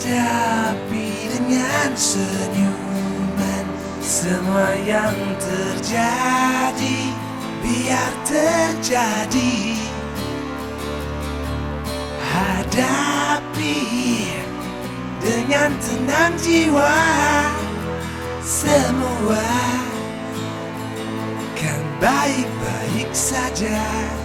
hadapi dengan senyuman semua yang terjadi biar terjadi hadapi dengan tenang jiwa semua kan baik-baik saja.